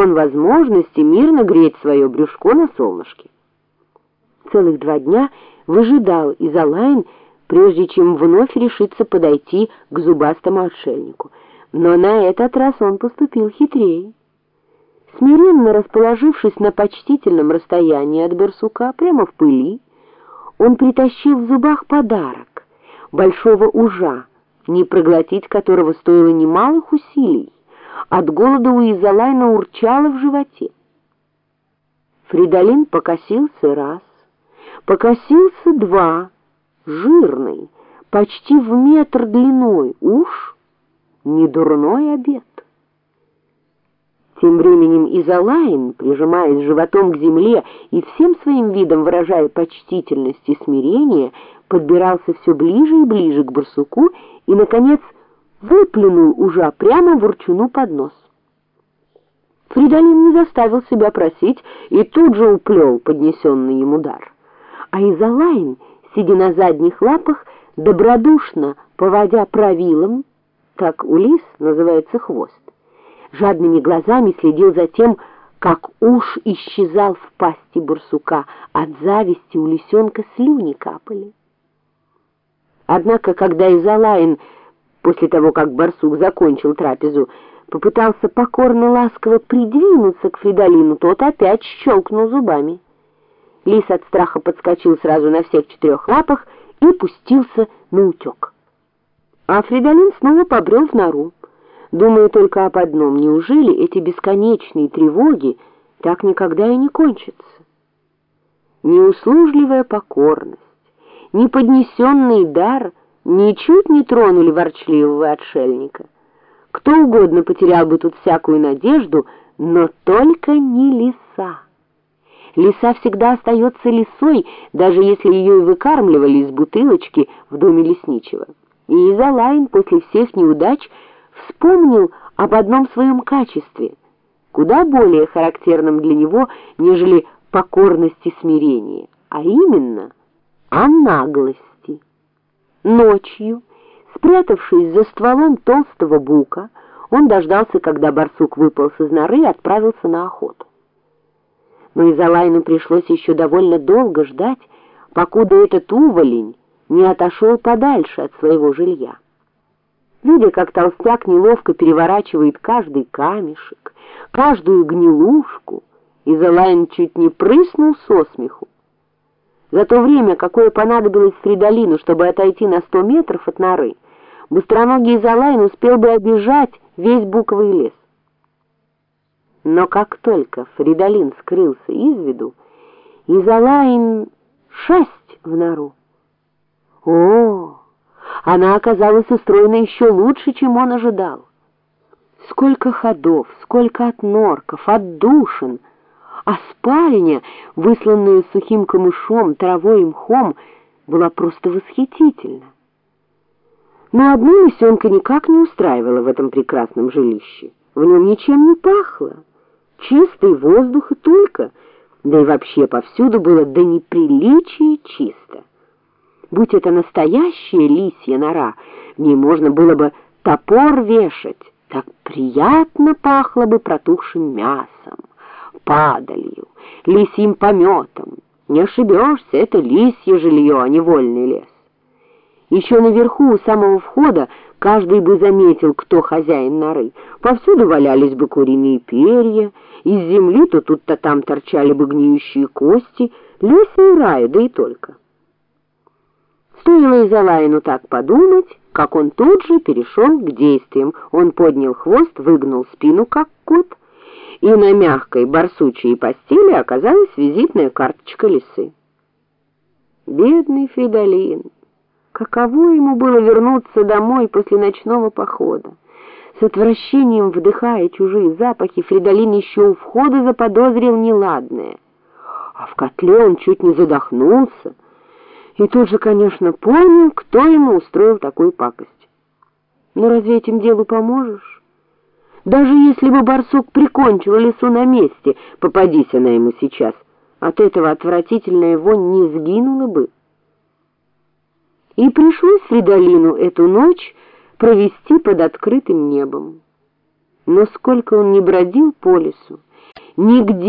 лишен возможности мирно греть свое брюшко на солнышке. Целых два дня выжидал Изолайн, прежде чем вновь решиться подойти к зубастому отшельнику. Но на этот раз он поступил хитрее. Смиренно расположившись на почтительном расстоянии от барсука, прямо в пыли, он притащил в зубах подарок — большого ужа, не проглотить которого стоило немалых усилий. От голода у Изолайна урчало в животе. Фридолин покосился раз, покосился два, жирный, почти в метр длиной, уж не дурной обед. Тем временем Изолайн, прижимаясь животом к земле и всем своим видом выражая почтительность и смирение, подбирался все ближе и ближе к барсуку и, наконец, выплюнул ужа прямо ворчуну под нос. Фридолин не заставил себя просить и тут же уплел поднесенный ему дар. А Изолайн, сидя на задних лапах, добродушно, поводя правилом, так у лис называется хвост, жадными глазами следил за тем, как уж исчезал в пасти барсука, от зависти у лисенка слюни капали. Однако, когда Изолайн, после того, как барсук закончил трапезу, попытался покорно ласково придвинуться к Фридолину, тот опять щелкнул зубами. Лис от страха подскочил сразу на всех четырех лапах и пустился на утек. А Фридолин снова побрел в нору. Думаю только об одном, неужели эти бесконечные тревоги так никогда и не кончатся? Неуслужливая покорность, неподнесенный дар ничуть не тронули ворчливого отшельника. Кто угодно потерял бы тут всякую надежду, но только не лиса. Лиса всегда остается лисой, даже если ее и выкармливали из бутылочки в доме лесничего. И Изолайн после всех неудач вспомнил об одном своем качестве, куда более характерном для него, нежели покорность и смирение, а именно о наглости. Ночью, спрятавшись за стволом толстого бука, он дождался, когда барсук выпал из норы и отправился на охоту. Но Изолайну пришлось еще довольно долго ждать, покуда этот уволень не отошел подальше от своего жилья. Видя, как толстяк неловко переворачивает каждый камешек, каждую гнилушку, Изолайн чуть не прыснул со смеху. За то время, какое понадобилось Фридолину, чтобы отойти на сто метров от норы, быстроногий Изолайн успел бы обижать весь буковый лес. Но как только Фридолин скрылся из виду, Изолайн шесть в нору. О, она оказалась устроена еще лучше, чем он ожидал. Сколько ходов, сколько от норков, отдушин, а спальня, высланная сухим камышом, травой и мхом, была просто восхитительна. Но одну лисенка никак не устраивала в этом прекрасном жилище. В нем ничем не пахло. Чистый воздух и только, да и вообще повсюду было до неприличия чисто. Будь это настоящая лисья нора, в ней можно было бы топор вешать, так приятно пахло бы протухшим мясом, падалью, лисьим пометом. Не ошибешься, это лисье жилье, а не вольный лес. Еще наверху, у самого входа, каждый бы заметил, кто хозяин норы. Повсюду валялись бы куриные перья, из земли то тут, то там торчали бы гниющие кости, леса и рая, да и только. Стоило Изолайну так подумать, как он тут же перешел к действиям. Он поднял хвост, выгнул спину, как кот, и на мягкой барсучьей постели оказалась визитная карточка лисы. Бедный Фридолин! Каково ему было вернуться домой после ночного похода? С отвращением вдыхая чужие запахи, Фридолин еще у входа заподозрил неладное. А в котле он чуть не задохнулся, и тут же, конечно, понял, кто ему устроил такую пакость. Но разве этим делу поможешь? Даже если бы барсук прикончил лесу на месте, попадись она ему сейчас, от этого отвратительная вонь не сгинула бы. И пришлось Фридолину эту ночь провести под открытым небом. Но сколько он не бродил по лесу, Нигде